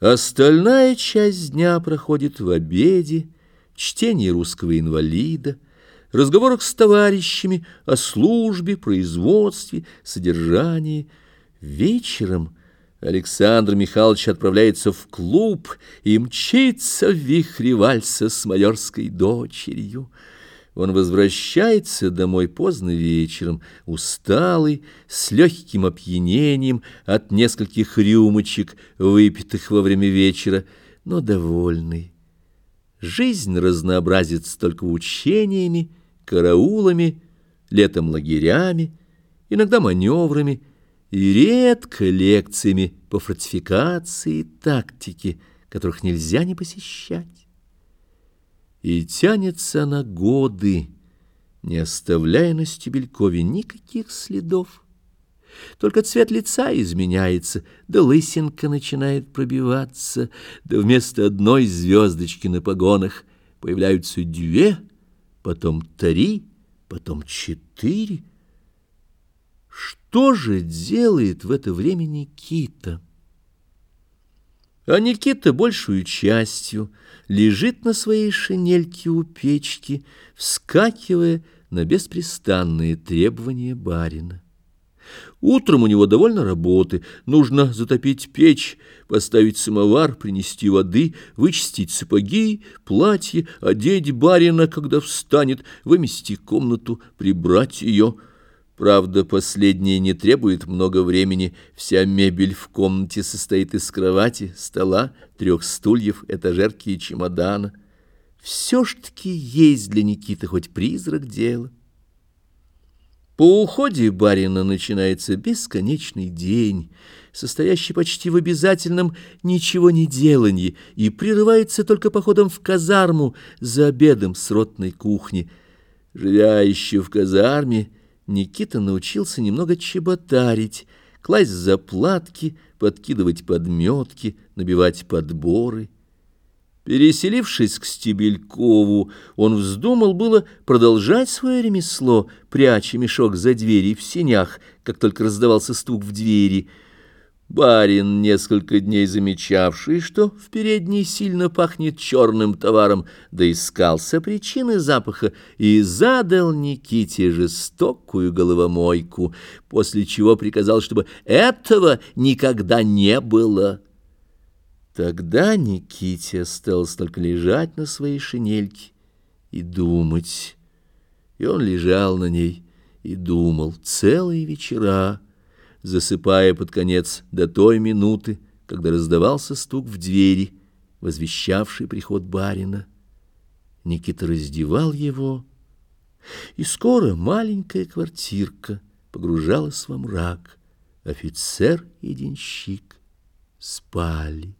Остальная часть дня проходит в обеде, чтении русского инвалида, разговорах с товарищами о службе, производстве, содержании. Вечером Александр Михайлович отправляется в клуб и мчится в вихре вальса с майорской дочерью. Он возвращается домой поздно вечером, усталый, с легким опьянением от нескольких рюмочек, выпитых во время вечера, но довольный. Жизнь разнообразится только учениями, караулами, летом лагерями, иногда маневрами и редко лекциями по фортификации и тактике, которых нельзя не посещать и тянется на годы, не оставляя на Стебелькове никаких следов. Только цвет лица изменяется, да лысинка начинает пробиваться, да вместо одной звездочки на погонах появляются две, потом три, потом четыре. Что же делает в это время Никита? А Никита большую частью лежит на своей шинельке у печки, вскакивая на беспрестанные требования барина. Утром у него довольно работы. Нужно затопить печь, поставить самовар, принести воды, вычистить сапоги, платье, одеть барина, когда встанет, вымести комнату, прибрать ее — Правда, последнее не требует много времени. Вся мебель в комнате состоит из кровати, стола, трех стульев, этажерки и чемодана. Все ж таки есть для Никиты хоть призрак дела. По уходе барина начинается бесконечный день, состоящий почти в обязательном ничего не делании, и прерывается только походом в казарму за обедом с ротной кухни. Живя еще в казарме, Никита научился немного чеботарить, класть заплатки, подкидывать подметки, набивать подборы. Переселившись к Стебелькову, он вздумал было продолжать свое ремесло, пряча мешок за двери в сенях, как только раздавался стук в двери — Барин, несколько дней замечавший, что в передней сильно пахнет черным товаром, доискался причины запаха и задал Никите жестокую головомойку, после чего приказал, чтобы этого никогда не было. Тогда Никите осталось только лежать на своей шинельке и думать. И он лежал на ней и думал целые вечера, засыпая под конец до той минуты, когда раздавался стук в двери, возвещавший приход барина. Никита раздевал его, и скоро маленькая квартирка погружалась во мрак. Офицер и денщик спали.